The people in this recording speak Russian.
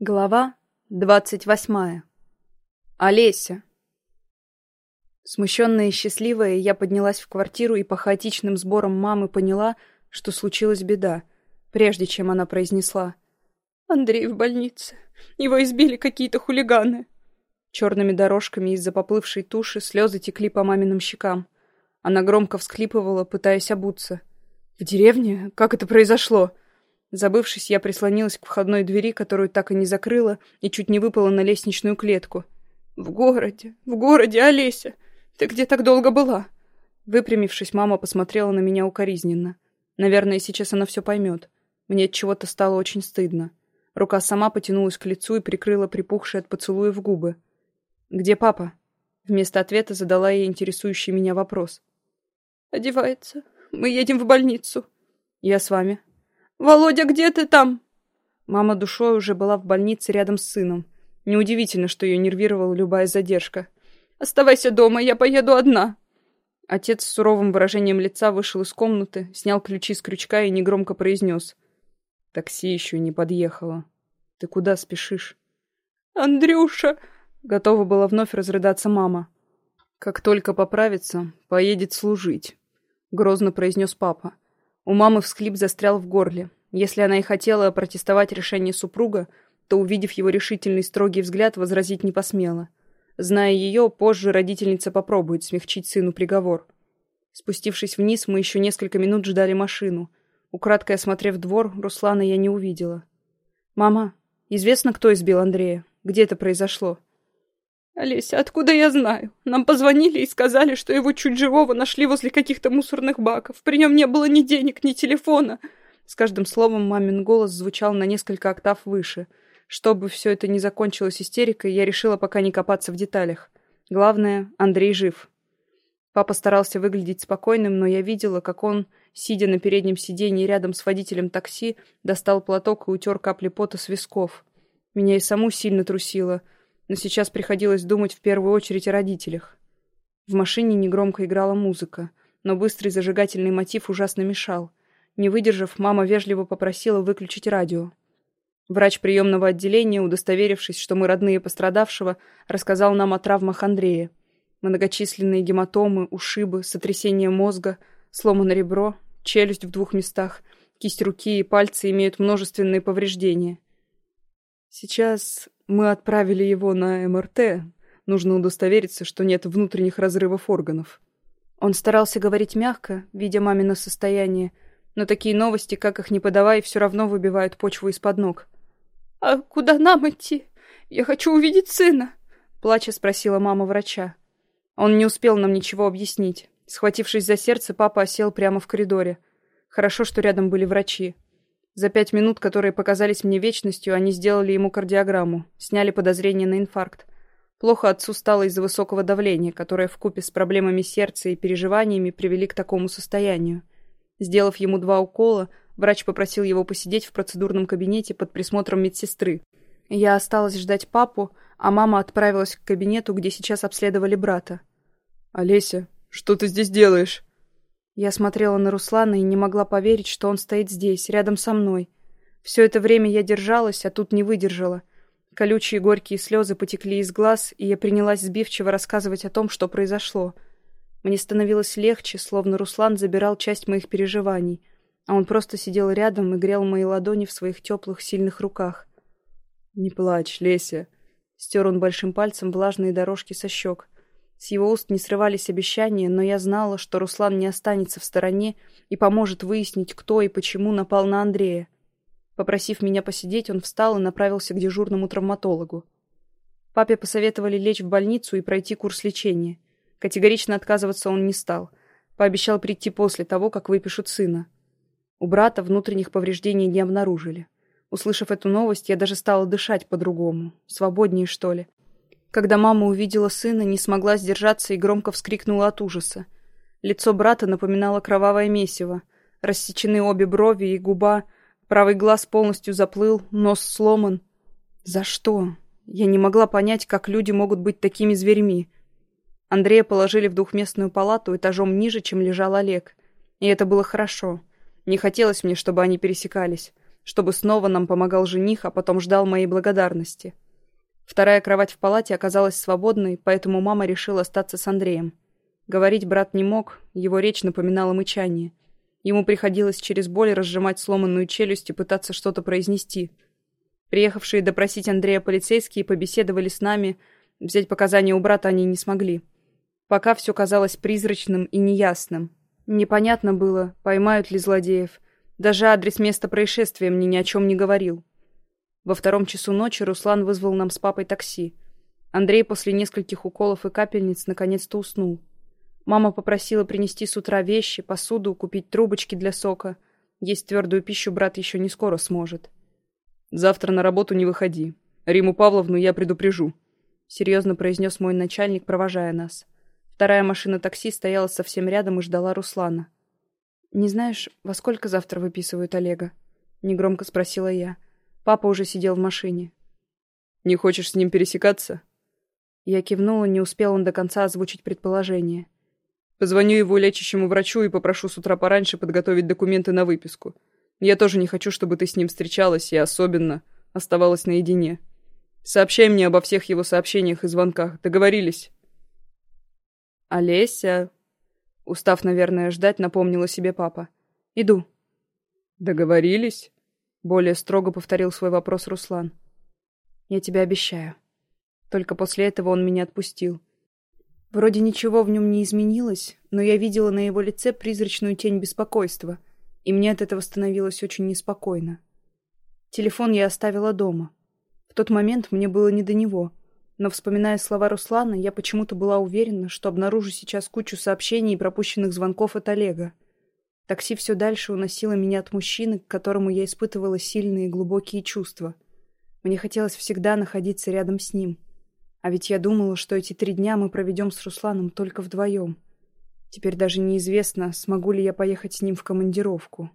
Глава двадцать восьмая. Олеся. Смущенная и счастливая, я поднялась в квартиру и по хаотичным сборам мамы поняла, что случилась беда, прежде чем она произнесла. «Андрей в больнице. Его избили какие-то хулиганы». Черными дорожками из-за поплывшей туши слезы текли по маминым щекам. Она громко всхлипывала, пытаясь обуться. «В деревне? Как это произошло?» Забывшись, я прислонилась к входной двери, которую так и не закрыла, и чуть не выпала на лестничную клетку. «В городе, в городе, Олеся! Ты где так долго была?» Выпрямившись, мама посмотрела на меня укоризненно. Наверное, сейчас она все поймет. Мне от чего-то стало очень стыдно. Рука сама потянулась к лицу и прикрыла припухшие от поцелуя в губы. «Где папа?» Вместо ответа задала ей интересующий меня вопрос. «Одевается. Мы едем в больницу». «Я с вами», «Володя, где ты там?» Мама душой уже была в больнице рядом с сыном. Неудивительно, что ее нервировала любая задержка. «Оставайся дома, я поеду одна». Отец с суровым выражением лица вышел из комнаты, снял ключи с крючка и негромко произнес. «Такси еще не подъехало. Ты куда спешишь?» «Андрюша!» Готова была вновь разрыдаться мама. «Как только поправится, поедет служить», — грозно произнес папа. У мамы всхлип застрял в горле. Если она и хотела протестовать решение супруга, то, увидев его решительный строгий взгляд, возразить не посмела. Зная ее, позже родительница попробует смягчить сыну приговор. Спустившись вниз, мы еще несколько минут ждали машину. Украдкой осмотрев двор, Руслана я не увидела. «Мама, известно, кто избил Андрея? Где это произошло?» «Олеся, откуда я знаю? Нам позвонили и сказали, что его чуть живого нашли возле каких-то мусорных баков. При нем не было ни денег, ни телефона». С каждым словом мамин голос звучал на несколько октав выше. Чтобы все это не закончилось истерикой, я решила пока не копаться в деталях. Главное, Андрей жив. Папа старался выглядеть спокойным, но я видела, как он, сидя на переднем сиденье рядом с водителем такси, достал платок и утер капли пота с висков. Меня и саму сильно трусило — но сейчас приходилось думать в первую очередь о родителях. В машине негромко играла музыка, но быстрый зажигательный мотив ужасно мешал. Не выдержав, мама вежливо попросила выключить радио. Врач приемного отделения, удостоверившись, что мы родные пострадавшего, рассказал нам о травмах Андрея. Многочисленные гематомы, ушибы, сотрясение мозга, сломано ребро, челюсть в двух местах, кисть руки и пальцы имеют множественные повреждения. Сейчас мы отправили его на МРТ. Нужно удостовериться, что нет внутренних разрывов органов. Он старался говорить мягко, видя мамино состояние, но такие новости, как их не подавай, все равно выбивают почву из-под ног. «А куда нам идти? Я хочу увидеть сына!» Плача спросила мама врача. Он не успел нам ничего объяснить. Схватившись за сердце, папа осел прямо в коридоре. Хорошо, что рядом были врачи. За пять минут, которые показались мне вечностью, они сделали ему кардиограмму, сняли подозрение на инфаркт. Плохо отцу стало из-за высокого давления, которое вкупе с проблемами сердца и переживаниями привели к такому состоянию. Сделав ему два укола, врач попросил его посидеть в процедурном кабинете под присмотром медсестры. Я осталась ждать папу, а мама отправилась к кабинету, где сейчас обследовали брата. «Олеся, что ты здесь делаешь?» Я смотрела на Руслана и не могла поверить, что он стоит здесь, рядом со мной. Все это время я держалась, а тут не выдержала. Колючие горькие слезы потекли из глаз, и я принялась сбивчиво рассказывать о том, что произошло. Мне становилось легче, словно Руслан забирал часть моих переживаний, а он просто сидел рядом и грел мои ладони в своих теплых, сильных руках. «Не плачь, Леся!» Стер он большим пальцем влажные дорожки со щек. С его уст не срывались обещания, но я знала, что Руслан не останется в стороне и поможет выяснить, кто и почему напал на Андрея. Попросив меня посидеть, он встал и направился к дежурному травматологу. Папе посоветовали лечь в больницу и пройти курс лечения. Категорично отказываться он не стал. Пообещал прийти после того, как выпишут сына. У брата внутренних повреждений не обнаружили. Услышав эту новость, я даже стала дышать по-другому. Свободнее, что ли. Когда мама увидела сына, не смогла сдержаться и громко вскрикнула от ужаса. Лицо брата напоминало кровавое месиво. Рассечены обе брови и губа, правый глаз полностью заплыл, нос сломан. За что? Я не могла понять, как люди могут быть такими зверьми. Андрея положили в двухместную палату этажом ниже, чем лежал Олег. И это было хорошо. Не хотелось мне, чтобы они пересекались. чтобы снова нам помогал жених, а потом ждал моей благодарности. Вторая кровать в палате оказалась свободной, поэтому мама решила остаться с Андреем. Говорить брат не мог, его речь напоминала мычание. Ему приходилось через боль разжимать сломанную челюсть и пытаться что-то произнести. Приехавшие допросить Андрея полицейские побеседовали с нами, взять показания у брата они не смогли. Пока все казалось призрачным и неясным. Непонятно было, поймают ли злодеев. Даже адрес места происшествия мне ни о чем не говорил. Во втором часу ночи Руслан вызвал нам с папой такси. Андрей после нескольких уколов и капельниц наконец-то уснул. Мама попросила принести с утра вещи, посуду, купить трубочки для сока. Есть твердую пищу брат еще не скоро сможет. «Завтра на работу не выходи. Риму Павловну я предупрежу», — серьезно произнес мой начальник, провожая нас. Вторая машина такси стояла совсем рядом и ждала Руслана. «Не знаешь, во сколько завтра выписывают Олега?» — негромко спросила я. Папа уже сидел в машине. «Не хочешь с ним пересекаться?» Я кивнула, не успел он до конца озвучить предположение. «Позвоню его лечащему врачу и попрошу с утра пораньше подготовить документы на выписку. Я тоже не хочу, чтобы ты с ним встречалась и особенно оставалась наедине. Сообщай мне обо всех его сообщениях и звонках. Договорились?» «Олеся...» Устав, наверное, ждать, напомнила себе папа. «Иду». «Договорились?» Более строго повторил свой вопрос Руслан. «Я тебе обещаю». Только после этого он меня отпустил. Вроде ничего в нем не изменилось, но я видела на его лице призрачную тень беспокойства, и мне от этого становилось очень неспокойно. Телефон я оставила дома. В тот момент мне было не до него, но, вспоминая слова Руслана, я почему-то была уверена, что обнаружу сейчас кучу сообщений и пропущенных звонков от Олега. Такси все дальше уносило меня от мужчины, к которому я испытывала сильные и глубокие чувства. Мне хотелось всегда находиться рядом с ним. А ведь я думала, что эти три дня мы проведем с Русланом только вдвоем. Теперь даже неизвестно, смогу ли я поехать с ним в командировку.